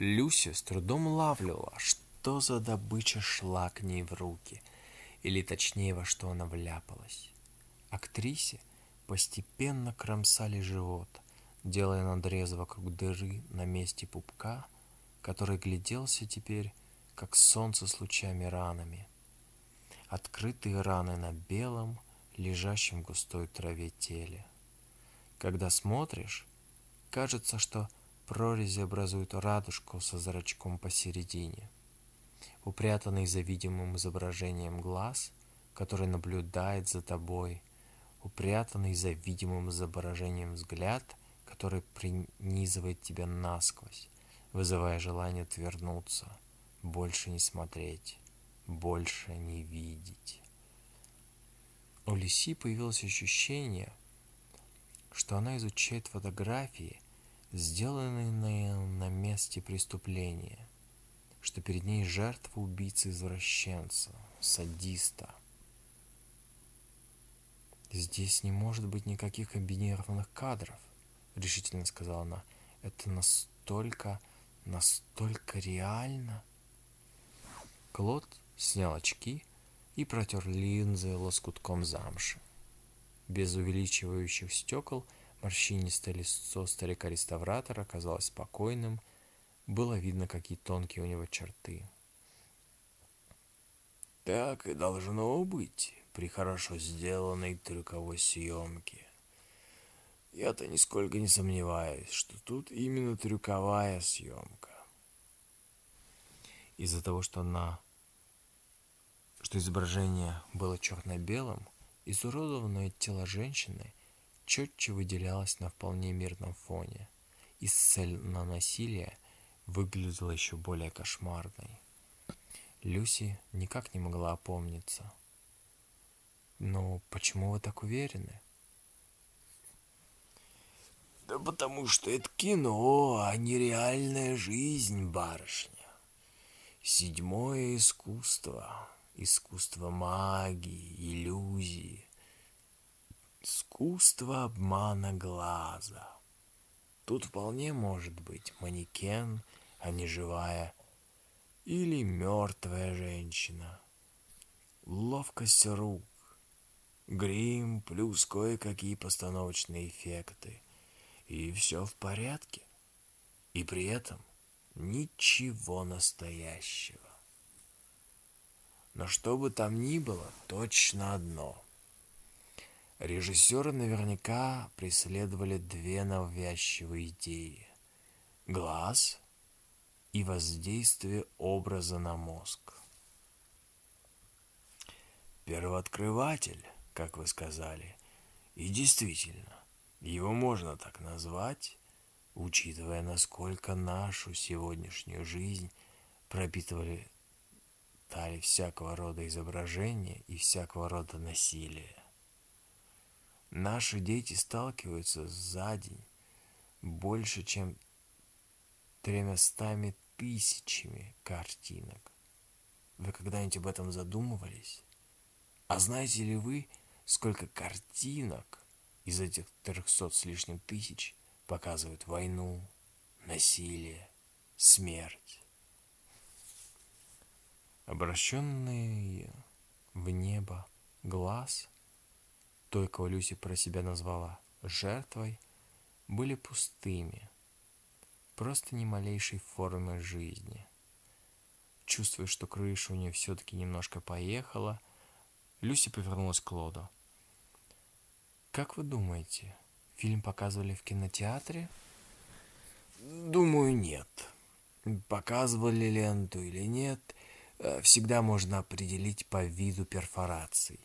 Люся с трудом лавливала, что за добыча шла к ней в руки, или точнее, во что она вляпалась. Актрисе постепенно кромсали живот, делая надрез вокруг дыры на месте пупка, который гляделся теперь, как солнце с лучами ранами. Открытые раны на белом, лежащем в густой траве теле. Когда смотришь, кажется, что прорези образуют радужку со зрачком посередине. Упрятанный за видимым изображением глаз, который наблюдает за тобой, упрятанный за видимым изображением взгляд, который принизывает тебя насквозь, вызывая желание отвернуться, больше не смотреть, больше не видеть. У Лиси появилось ощущение, что она изучает фотографии, сделанные на месте преступления, что перед ней жертва убийцы-извращенца, садиста. «Здесь не может быть никаких комбинированных кадров», — решительно сказала она. «Это настолько, настолько реально». Клод снял очки и протер линзы лоскутком замши. Без увеличивающих стекол морщинистое лицо старика-реставратора казалось спокойным, было видно, какие тонкие у него черты. Так и должно быть при хорошо сделанной трюковой съемке. Я-то нисколько не сомневаюсь, что тут именно трюковая съемка. Из-за того, что на что изображение было черно-белым, изуродованное тело женщины четче выделялось на вполне мирном фоне, и сцена насилия выглядела еще более кошмарной. Люси никак не могла опомниться. «Но почему вы так уверены?» «Да потому что это кино, а не реальная жизнь, барышня. Седьмое искусство» искусство магии, иллюзии, искусство обмана глаза. Тут вполне может быть манекен, а не живая, или мертвая женщина. Ловкость рук, грим плюс кое-какие постановочные эффекты. И все в порядке. И при этом ничего настоящего. Но что бы там ни было, точно одно. Режиссеры наверняка преследовали две навязчивые идеи. Глаз и воздействие образа на мозг. Первооткрыватель, как вы сказали, и действительно, его можно так назвать, учитывая, насколько нашу сегодняшнюю жизнь пропитывали тали всякого рода изображения и всякого рода насилия. Наши дети сталкиваются за день больше, чем тремястами тысячами картинок. Вы когда-нибудь об этом задумывались? А знаете ли вы, сколько картинок из этих трехсот с лишним тысяч показывают войну, насилие, смерть? Обращенный в небо глаз, той, кого Люси про себя назвала жертвой, были пустыми, просто ни малейшей формы жизни. Чувствуя, что крыша у нее все-таки немножко поехала, Люси повернулась к Лоду. «Как вы думаете, фильм показывали в кинотеатре?» «Думаю, нет. Показывали ленту или нет – Э, всегда можно определить по виду перфораций,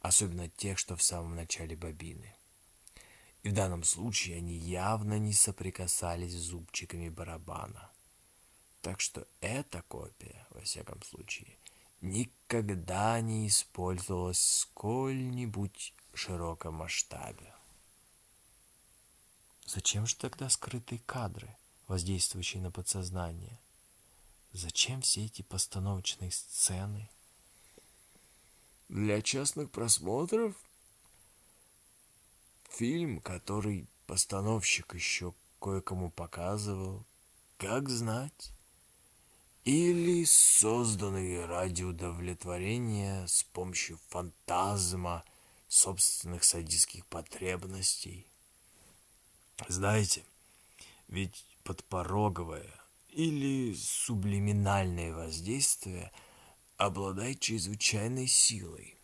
особенно тех, что в самом начале бобины. И в данном случае они явно не соприкасались с зубчиками барабана. Так что эта копия, во всяком случае, никогда не использовалась в сколь-нибудь широком масштабе. Зачем же тогда скрытые кадры, воздействующие на подсознание? Зачем все эти постановочные сцены? Для частных просмотров фильм, который постановщик еще кое-кому показывал, как знать. Или созданный ради удовлетворения с помощью фантазма собственных садистских потребностей. Знаете, ведь подпороговое или сублиминальное воздействие обладает чрезвычайной силой.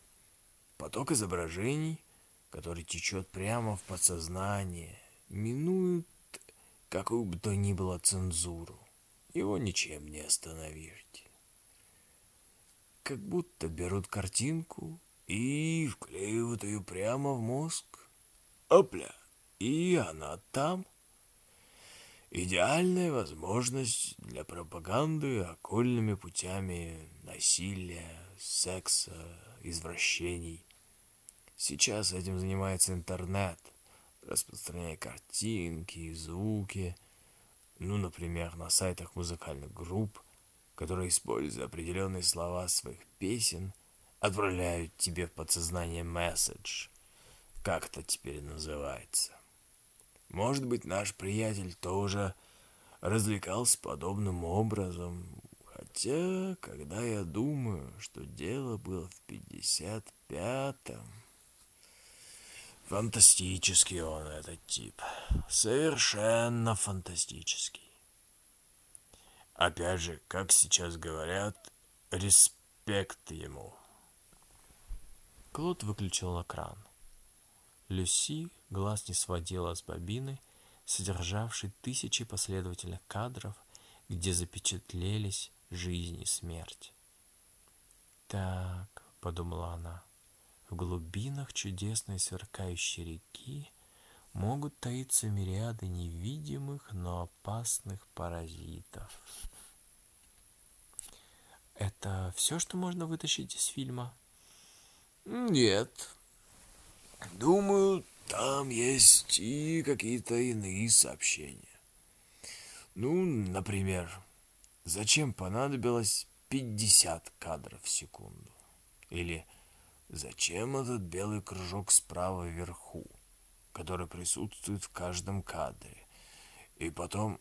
Поток изображений, который течет прямо в подсознание, минует какую бы то ни было цензуру. Его ничем не остановишь. Как будто берут картинку и вклеивают ее прямо в мозг. Опля! И она там. Идеальная возможность для пропаганды окольными путями насилия, секса, извращений. Сейчас этим занимается интернет, распространяя картинки и звуки, ну, например, на сайтах музыкальных групп, которые, используя определенные слова своих песен, отправляют тебе в подсознание месседж, как это теперь называется. Может быть, наш приятель тоже развлекался подобным образом, хотя, когда я думаю, что дело было в пятьдесят пятом... Фантастический он, этот тип. Совершенно фантастический. Опять же, как сейчас говорят, респект ему. Клод выключил экран. Люси глаз не сводила с бобины, содержавшей тысячи последовательных кадров, где запечатлелись жизнь и смерть. «Так», — подумала она, — в глубинах чудесной сверкающей реки могут таиться мириады невидимых, но опасных паразитов. Это все, что можно вытащить из фильма? Нет. Думаю, там есть и какие-то иные сообщения. Ну, например, зачем понадобилось 50 кадров в секунду? Или Зачем этот белый кружок справа вверху, который присутствует в каждом кадре? И потом...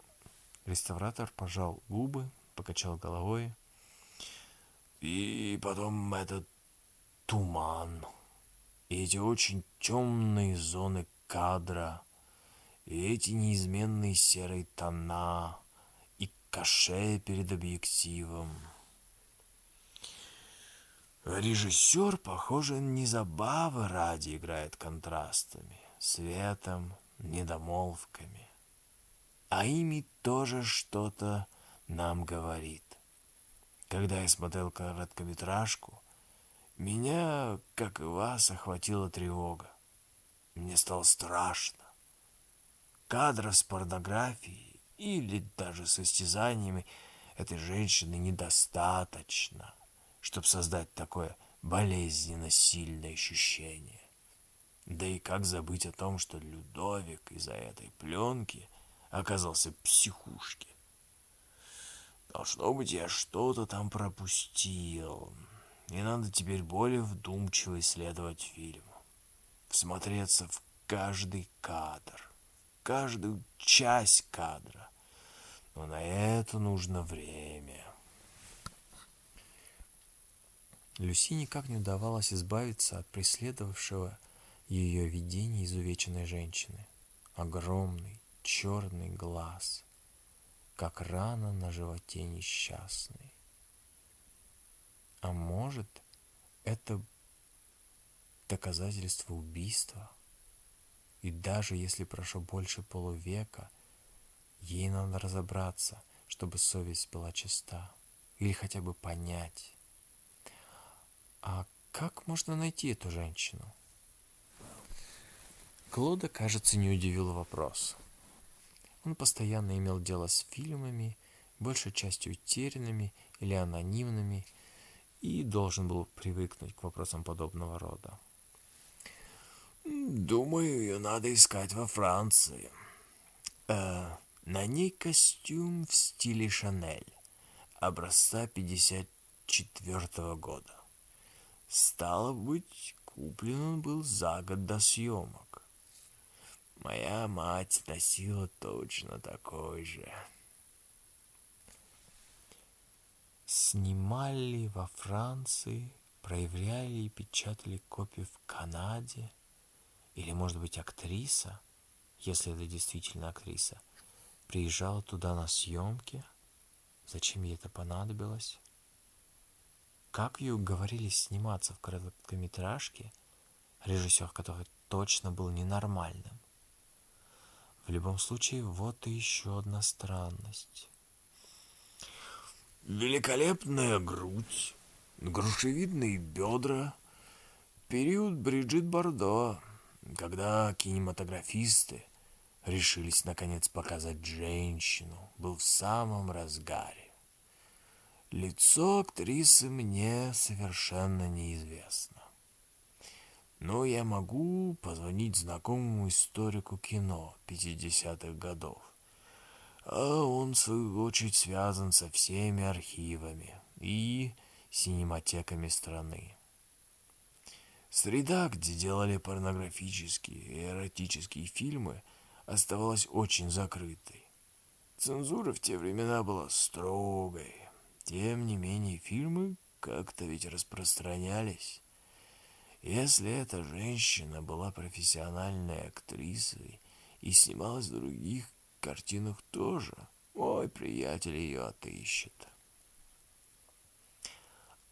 Реставратор пожал губы, покачал головой. И потом этот туман, и эти очень темные зоны кадра, и эти неизменные серые тона, и каше перед объективом. Режиссер, похоже, не забавы ради играет контрастами, светом, недомолвками. А ими тоже что-то нам говорит. Когда я смотрел короткометражку, меня, как и вас, охватила тревога. Мне стало страшно. Кадров с порнографией или даже с истязаниями этой женщины недостаточно чтобы создать такое болезненно сильное ощущение. Да и как забыть о том, что Людовик из-за этой пленки оказался в психушке? Должно быть, я что-то там пропустил. И надо теперь более вдумчиво исследовать фильм. Всмотреться в каждый кадр, каждую часть кадра. Но на это нужно время. Люси никак не удавалось избавиться от преследовавшего ее видения изувеченной женщины. Огромный черный глаз, как рана на животе несчастной. А может, это доказательство убийства? И даже если прошло больше полувека, ей надо разобраться, чтобы совесть была чиста, или хотя бы понять, а как можно найти эту женщину? Клода, кажется, не удивил вопрос. Он постоянно имел дело с фильмами, большей частью утерянными или анонимными, и должен был привыкнуть к вопросам подобного рода. Думаю, ее надо искать во Франции. Э, на ней костюм в стиле Шанель, образца 54 -го года. Стало быть, куплен он был за год до съемок. Моя мать носила точно такой же. Снимали во Франции, проявляли и печатали копии в Канаде. Или, может быть, актриса, если это действительно актриса, приезжала туда на съемки. Зачем ей это понадобилось? Как ее уговорили сниматься в короткометражке, режиссер которой точно был ненормальным? В любом случае, вот и еще одна странность. Великолепная грудь, грушевидные бедра. Период Бриджит Бардо, когда кинематографисты решились наконец показать женщину, был в самом разгаре. Лицо актрисы мне совершенно неизвестно. Но я могу позвонить знакомому историку кино 50-х годов. А он, в свою очередь, связан со всеми архивами и синематеками страны. Среда, где делали порнографические и эротические фильмы, оставалась очень закрытой. Цензура в те времена была строгой. Тем не менее, фильмы как-то ведь распространялись. Если эта женщина была профессиональной актрисой и снималась в других картинах тоже, мой приятель ее отыщет.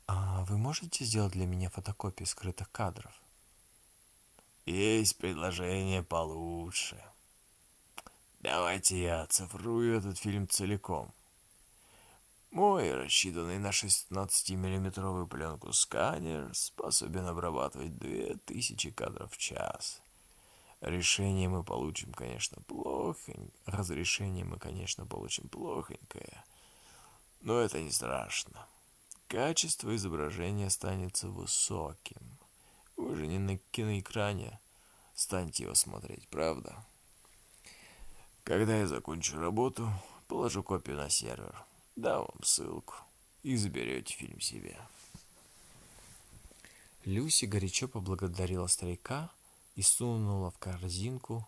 А вы можете сделать для меня фотокопии скрытых кадров? Есть предложение получше. Давайте я оцифрую этот фильм целиком. Мой, рассчитанный на 16-миллиметровую пленку сканер, способен обрабатывать 2000 кадров в час. Решение мы получим, конечно, плохонькое. Разрешение мы, конечно, получим плохонькое. Но это не страшно. Качество изображения останется высоким. Вы же не на киноэкране станете его смотреть, правда? Когда я закончу работу, положу копию на сервер. Дам вам ссылку и заберете фильм себе. Люси горячо поблагодарила старика и сунула в корзинку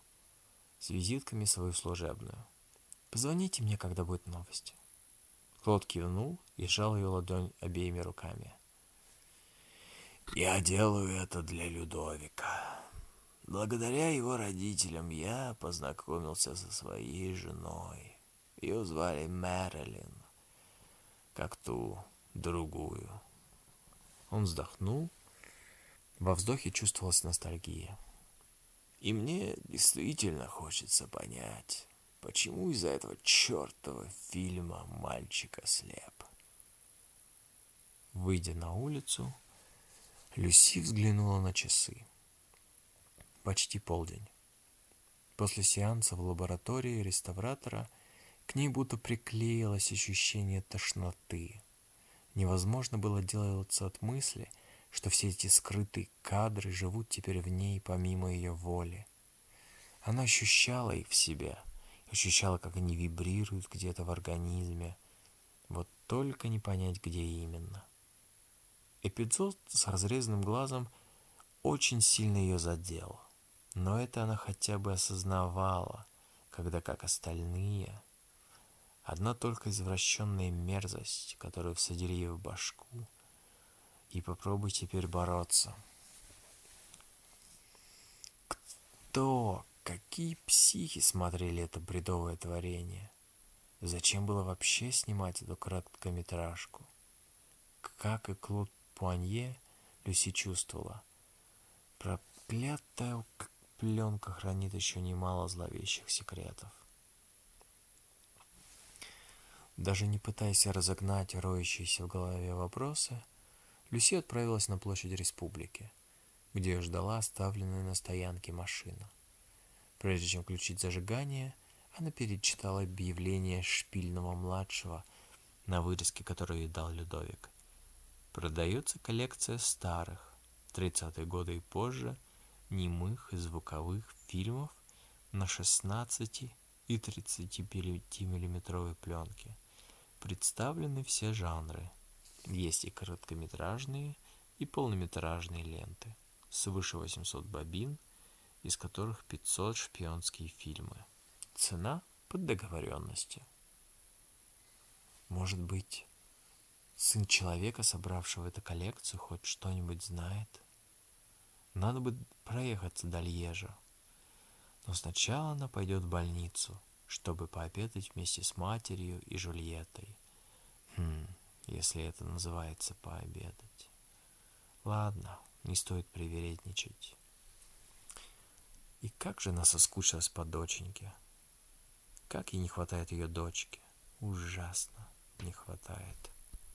с визитками свою служебную. «Позвоните мне, когда будет новость». Клод кивнул и сжал ее ладонь обеими руками. «Я делаю это для Людовика. Благодаря его родителям я познакомился со своей женой. Ее звали Мэрилин как ту другую. Он вздохнул. Во вздохе чувствовалась ностальгия. И мне действительно хочется понять, почему из-за этого чертова фильма мальчик ослеп. Выйдя на улицу, Люси взглянула на часы. Почти полдень. После сеанса в лаборатории реставратора – к ней будто приклеилось ощущение тошноты. Невозможно было делаться от мысли, что все эти скрытые кадры живут теперь в ней помимо ее воли. Она ощущала их в себе, ощущала, как они вибрируют где-то в организме. Вот только не понять, где именно. Эпизод с разрезанным глазом очень сильно ее задел. Но это она хотя бы осознавала, когда как остальные Одна только извращенная мерзость, которую всадили ей в башку. И попробуй теперь бороться. Кто, какие психи смотрели это бредовое творение? Зачем было вообще снимать эту короткометражку? Как и Клод Пуанье, Люси чувствовала. Проклятая пленка хранит еще немало зловещих секретов. Даже не пытаясь разогнать роющиеся в голове вопросы, Люси отправилась на площадь республики, где ее ждала оставленная на стоянке машина. Прежде чем включить зажигание, она перечитала объявление Шпильного-младшего на вырезке, которую ей дал Людовик. Продается коллекция старых, 30-е годы и позже, немых и звуковых фильмов на 16 и 35 миллиметровой пленке – Представлены все жанры. Есть и короткометражные, и полнометражные ленты. Свыше 800 бобин, из которых 500 шпионские фильмы. Цена под договоренностью. Может быть, Сын человека, собравшего эту коллекцию, хоть что-нибудь знает. Надо бы проехаться до Льежа. Но сначала она пойдет в больницу, чтобы пообедать вместе с матерью и Жульеттой. Хм, если это называется пообедать. Ладно, не стоит привередничать. И как же она соскучилась по доченьке. Как ей не хватает ее дочки. Ужасно не хватает.